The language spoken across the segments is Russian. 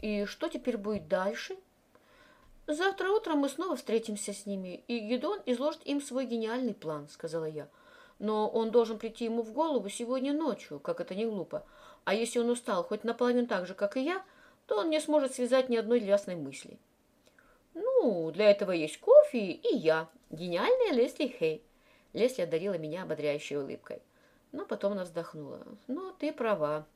И что теперь будет дальше? Завтра утром мы снова встретимся с ними, и Гедон изложит им свой гениальный план, сказала я. Но он должен прийти ему в голову сегодня ночью, как это не глупо. А если он устал хоть наполовину так же, как и я, то он не сможет связать ни одной ясной мысли. Ну, для этого есть кофе и я, гениальная Лесли Хей. Лесли одарила меня ободряющей улыбкой. Но потом она вздохнула. Ну, ты права.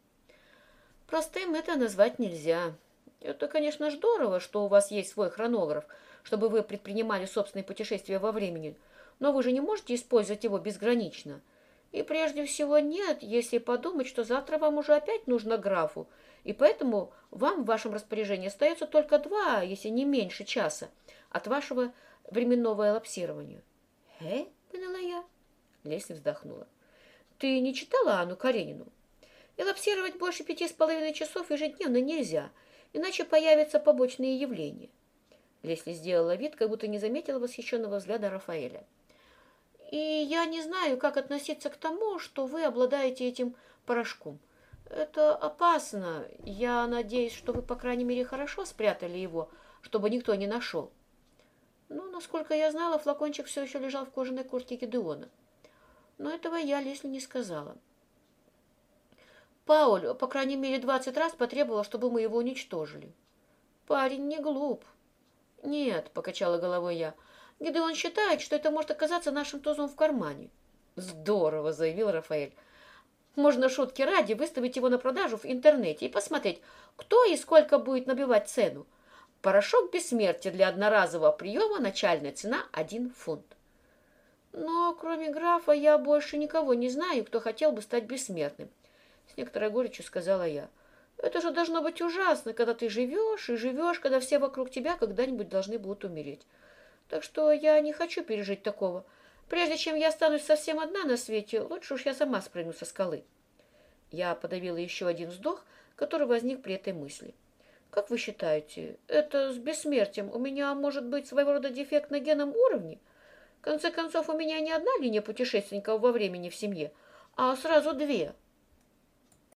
Простым это назвать нельзя. Это, конечно, здорово, что у вас есть свой хронограф, чтобы вы предпринимали собственные путешествия во времени, но вы же не можете использовать его безгранично. И прежде всего нет, если подумать, что завтра вам уже опять нужно графу, и поэтому вам в вашем распоряжении остается только два, если не меньше часа, от вашего временного элапсирования. «Э?» — поняла я. Лесли вздохнула. «Ты не читала Анну Каренину? Элапсировать больше пяти с половиной часов ежедневно нельзя, иначе появятся побочные явления». Лесли сделала вид, как будто не заметила восхищенного взгляда Рафаэля. «И я не знаю, как относиться к тому, что вы обладаете этим порошком». Это опасно. Я надеюсь, что вы, по крайней мере, хорошо спрятали его, чтобы никто не нашел. Ну, насколько я знала, флакончик все еще лежал в кожаной куртке Гедеона. Но этого я Лесли не сказала. Пауль, по крайней мере, двадцать раз потребовал, чтобы мы его уничтожили. Парень не глуп. Нет, покачала головой я. Гедеон считает, что это может оказаться нашим тузом в кармане. Здорово, заявил Рафаэль. Можно шутки ради выставить его на продажу в интернете и посмотреть, кто и сколько будет набивать цену. Порошок бессмертия для одноразового приема начальная цена – один фунт. Но кроме графа я больше никого не знаю, кто хотел бы стать бессмертным. С некоторой горечью сказала я. Это же должно быть ужасно, когда ты живешь и живешь, когда все вокруг тебя когда-нибудь должны будут умереть. Так что я не хочу пережить такого. Прежде чем я останусь совсем одна на свете, лучше уж я сама спрыгну со скалы. Я подавила еще один вздох, который возник при этой мысли. Как вы считаете, это с бессмертием у меня может быть своего рода дефект на генном уровне? В конце концов, у меня не одна линия путешественников во времени в семье, а сразу две.